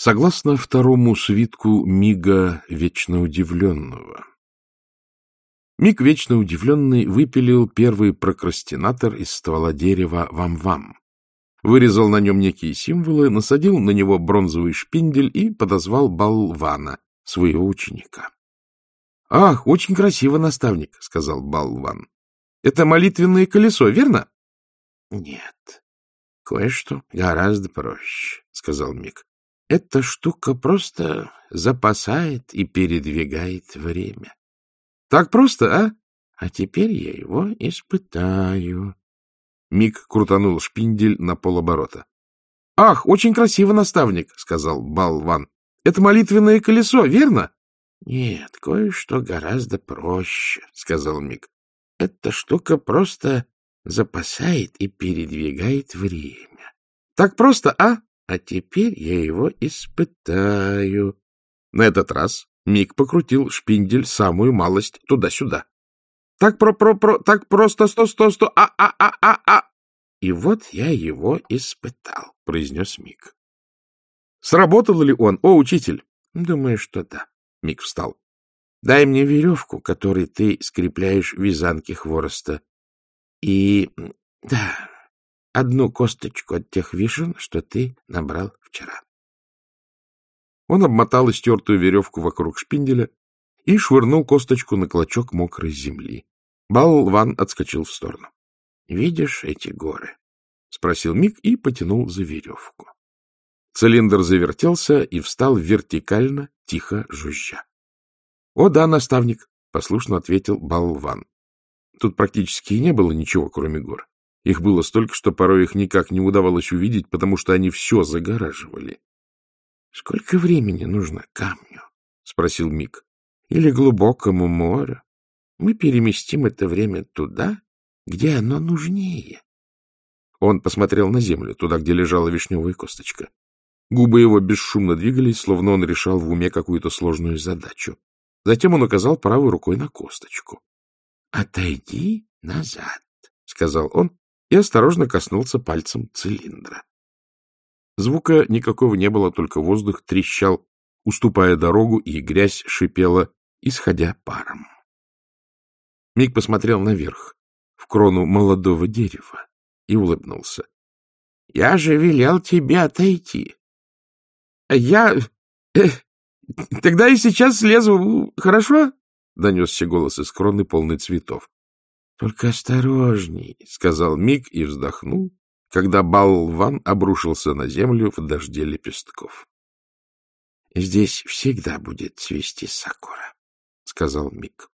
Согласно второму свитку Мига Вечно Удивленного, Миг Вечно Удивленный выпилил первый прокрастинатор из ствола дерева Вам-Вам, вырезал на нем некие символы, насадил на него бронзовый шпиндель и подозвал Балвана, своего ученика. — Ах, очень красиво, наставник, — сказал Балван. — Это молитвенное колесо, верно? — Нет, кое-что гораздо проще, — сказал Мик. Эта штука просто запасает и передвигает время. Так просто, а? А теперь я его испытаю. Мик крутанул шпиндель на полоборота. — Ах, очень красиво, наставник, — сказал Балван. — Это молитвенное колесо, верно? — Нет, кое-что гораздо проще, — сказал Мик. — Эта штука просто запасает и передвигает время. — Так просто, а? А теперь я его испытаю. На этот раз Мик покрутил шпиндель самую малость туда-сюда. Так про-про-про, так просто сто-сто-сто, а-а-а-а-а. И вот я его испытал, произнес Мик. Сработал ли он, о, учитель? Думаю, что да. Мик встал. Дай мне веревку, которой ты скрепляешь вязанки хвороста. И... да, одну косточку от тех вишен, что ты набрал вчера. Он обмотал истертую веревку вокруг шпинделя и швырнул косточку на клочок мокрой земли. Балван отскочил в сторону. — Видишь эти горы? — спросил Мик и потянул за веревку. Цилиндр завертелся и встал вертикально, тихо жужжа. — О да, наставник, — послушно ответил Балван. Тут практически и не было ничего, кроме гор. Их было столько, что порой их никак не удавалось увидеть, потому что они все загораживали. — Сколько времени нужно камню? — спросил Мик. — Или глубокому морю? Мы переместим это время туда, где оно нужнее. Он посмотрел на землю, туда, где лежала вишневая косточка. Губы его бесшумно двигались, словно он решал в уме какую-то сложную задачу. Затем он указал правой рукой на косточку. — Отойди назад, — сказал он и осторожно коснулся пальцем цилиндра. Звука никакого не было, только воздух трещал, уступая дорогу, и грязь шипела, исходя паром. Миг посмотрел наверх, в крону молодого дерева, и улыбнулся. — Я же велел тебе отойти. — Я... Э, тогда и сейчас слезу, хорошо? — донесся голос из кроны, полный цветов. — Только осторожней, — сказал Мик и вздохнул, когда болван обрушился на землю в дожде лепестков. — Здесь всегда будет цвести сакура, — сказал Мик.